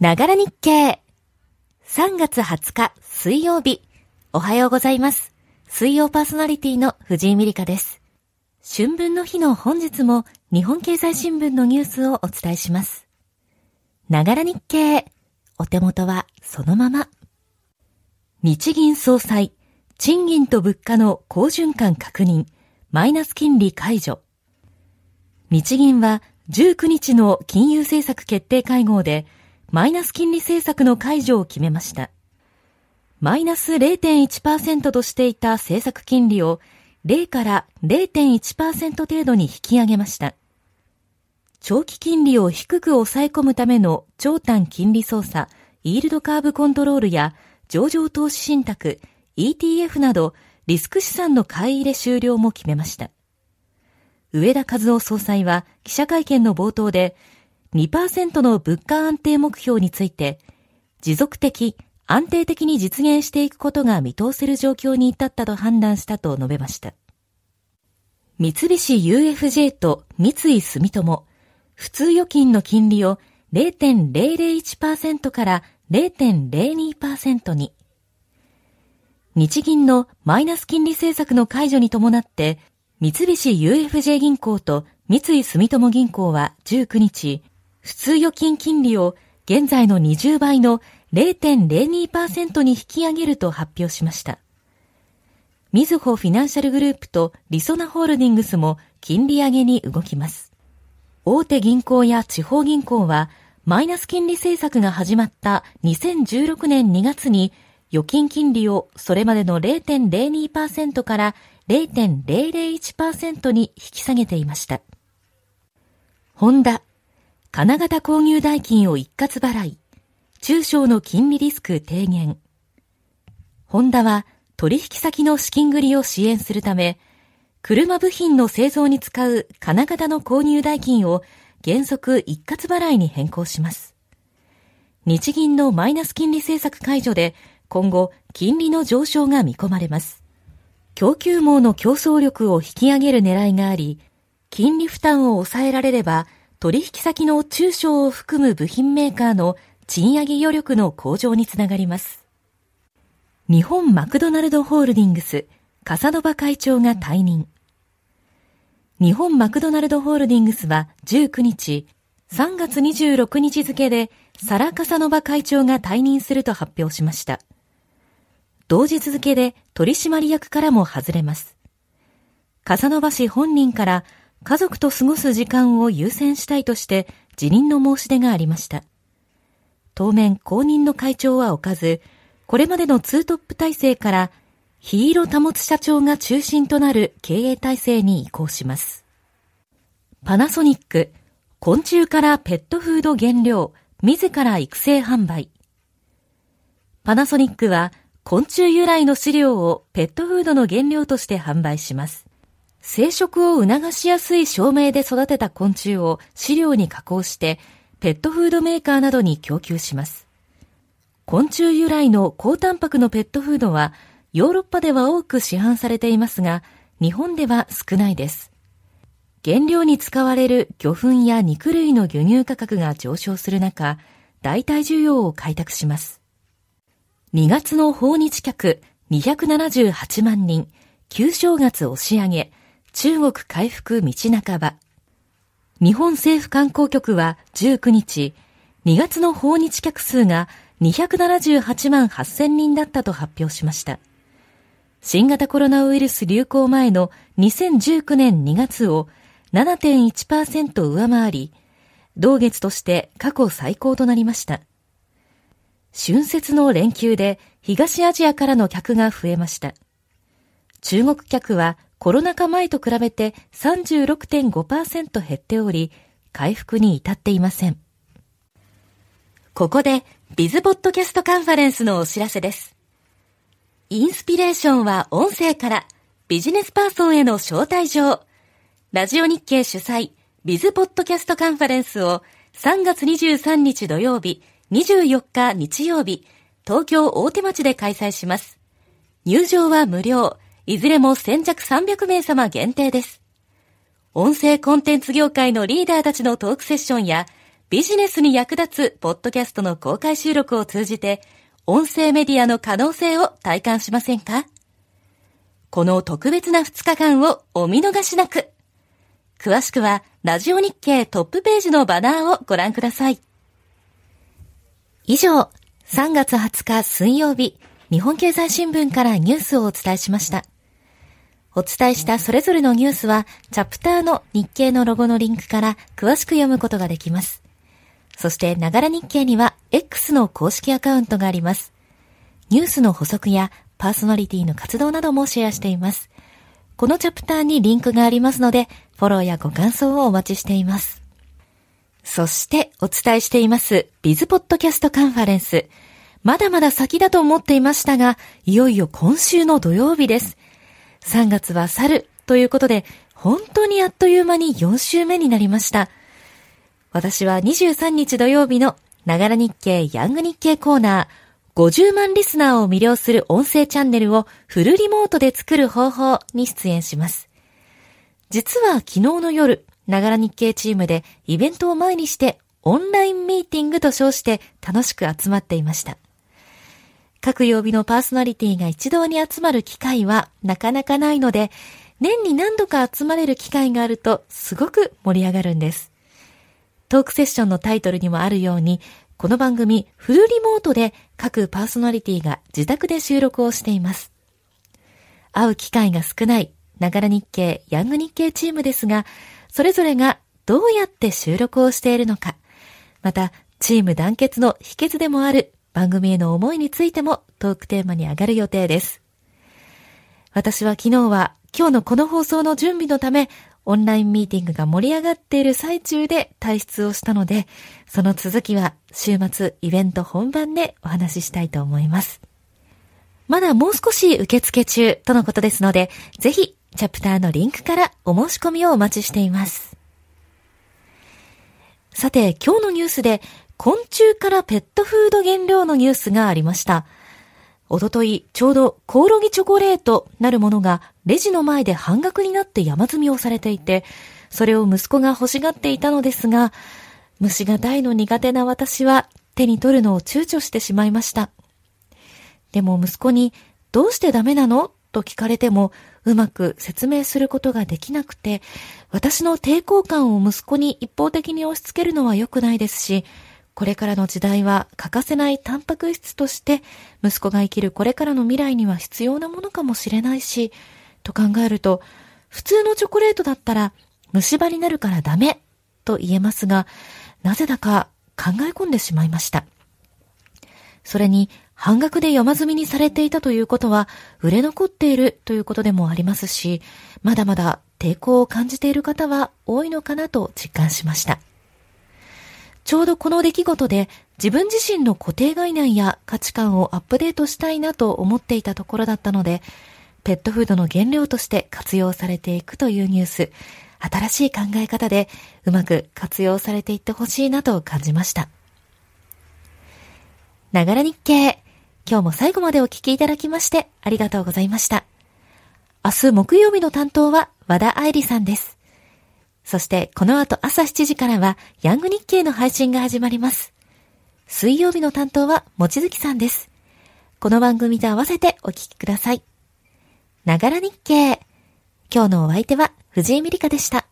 ながら日経。3月20日水曜日。おはようございます。水曜パーソナリティの藤井美里香です。春分の日の本日も日本経済新聞のニュースをお伝えします。ながら日経。お手元はそのまま。日銀総裁、賃金と物価の好循環確認、マイナス金利解除。日銀は19日の金融政策決定会合で、マイナス金利政策の解除を決めました。マイナス0.1%としていた政策金利を0から0.1%程度に引き上げました。長期金利を低く抑え込むための長短金利操作、イールドカーブコントロールや上場投資信託、ETF などリスク資産の買い入れ終了も決めました。上田和夫総裁は記者会見の冒頭で2%の物価安定目標について持続的、安定的に実現していくことが見通せる状況に至ったと判断したと述べました。三菱 UFJ と三井住友、普通預金の金利を0.001%から0.02%に。日銀のマイナス金利政策の解除に伴って、三菱 UFJ 銀行と三井住友銀行は19日、普通預金金利を現在の20倍の0.02%に引き上げると発表しました。みずほフィナンシャルグループとリソナホールディングスも金利上げに動きます。大手銀行や地方銀行はマイナス金利政策が始まった2016年2月に預金金利をそれまでの0.02%から0.001%に引き下げていました。ホンダ、金型購入代金を一括払い、中小の金利リスク低減。ホンダは取引先の資金繰りを支援するため、車部品の製造に使う金型の購入代金を原則一括払いに変更します。日銀のマイナス金利政策解除で今後金利の上昇が見込まれます。供給網の競争力を引き上げる狙いがあり、金利負担を抑えられれば取引先の中小を含む部品メーカーの賃上げ余力の向上につながります。日本マクドナルドホールディングス、笠野場会長が退任。日本マクドナルドホールディングスは19日、3月26日付で、サラ・カサノバ会長が退任すると発表しました。同日付で取締役からも外れます。カサノバ氏本人から家族と過ごす時間を優先したいとして辞任の申し出がありました。当面公認の会長は置かず、これまでのツートップ体制からヒーロ保つ社長が中心となる経営体制に移行します。パナソニック、昆虫からペットフード原料、自ら育成販売。パナソニックは昆虫由来の飼料をペットフードの原料として販売します。生殖を促しやすい照明で育てた昆虫を飼料に加工してペットフードメーカーなどに供給します。昆虫由来の高タンパクのペットフードはヨーロッパでは多く市販されていますが、日本では少ないです。原料に使われる魚粉や肉類の輸入価格が上昇する中、代替需要を開拓します。2月の訪日客278万人、旧正月押し上げ、中国回復道半ば。日本政府観光局は19日、2月の訪日客数が278万8000人だったと発表しました。新型コロナウイルス流行前の2019年2月を7.1%上回り、同月として過去最高となりました。春節の連休で東アジアからの客が増えました。中国客はコロナ禍前と比べて36.5%減っており、回復に至っていません。ここで、ビズポッドキャストカンファレンスのお知らせです。インスピレーションは音声からビジネスパーソンへの招待状。ラジオ日経主催ビズポッドキャストカンファレンスを3月23日土曜日、24日日曜日、東京大手町で開催します。入場は無料。いずれも先着300名様限定です。音声コンテンツ業界のリーダーたちのトークセッションや、ビジネスに役立つポッドキャストの公開収録を通じて、音声メディアの可能性を体感しませんか？この特別な2日間をお見逃しなく。詳しくは、ラジオ日経トップページのバナーをご覧ください。以上、3月20日水曜日、日本経済新聞からニュースをお伝えしました。お伝えしたそれぞれのニュースは、チャプターの日経のロゴのリンクから詳しく読むことができます。そして、ながら日経には X の公式アカウントがあります。ニュースの補足やパーソナリティの活動などもシェアしています。このチャプターにリンクがありますので、フォローやご感想をお待ちしています。そしてお伝えしていますビズポッドキャストカンファレンス。まだまだ先だと思っていましたが、いよいよ今週の土曜日です。3月は去ということで、本当にあっという間に4週目になりました。私は23日土曜日のながら日経ヤング日経コーナー、50万リスナーを魅了する音声チャンネルをフルリモートで作る方法に出演します。実は昨日の夜、ながら日経チームでイベントを前にしてオンラインミーティングと称して楽しく集まっていました。各曜日のパーソナリティが一堂に集まる機会はなかなかないので、年に何度か集まれる機会があるとすごく盛り上がるんです。トークセッションのタイトルにもあるように、この番組フルリモートで各パーソナリティが自宅で収録をしています。会う機会が少ない、ながら日経、ヤング日経チームですが、それぞれがどうやって収録をしているのか、また、チーム団結の秘訣でもある番組への思いについてもトークテーマに上がる予定です。私は昨日は今日のこの放送の準備のため、オンラインミーティングが盛り上がっている最中で退出をしたので、その続きは週末イベント本番でお話ししたいと思います。まだもう少し受付中とのことですので、ぜひチャプターのリンクからお申し込みをお待ちしています。さて、今日のニュースで昆虫からペットフード原料のニュースがありました。おととい、ちょうどコオロギチョコレートなるものがレジの前で半額になって山積みをされていて、それを息子が欲しがっていたのですが、虫が大の苦手な私は手に取るのを躊躇してしまいました。でも息子に、どうしてダメなの？と聞かれても、うまく説明することができなくて、私の抵抗感を息子に一方的に押し付けるのは良くないですし、これからの時代は欠かせないタンパク質として、息子が生きるこれからの未来には必要なものかもしれないし、と考えると、普通のチョコレートだったら、虫歯になるからダメ、と言えますが、なぜだか考え込んでしまいました。それに、半額で山積みにされていたということは、売れ残っているということでもありますし、まだまだ抵抗を感じている方は多いのかなと実感しました。ちょうどこの出来事で自分自身の固定概念や価値観をアップデートしたいなと思っていたところだったので、ペットフードの原料として活用されていくというニュース、新しい考え方でうまく活用されていってほしいなと感じました。ながら日経。今日も最後までお聞きいただきましてありがとうございました。明日木曜日の担当は和田愛理さんです。そしてこの後朝7時からはヤング日経の配信が始まります。水曜日の担当はもちづきさんです。この番組と合わせてお聞きください。ながら日経。今日のお相手は藤井美里香でした。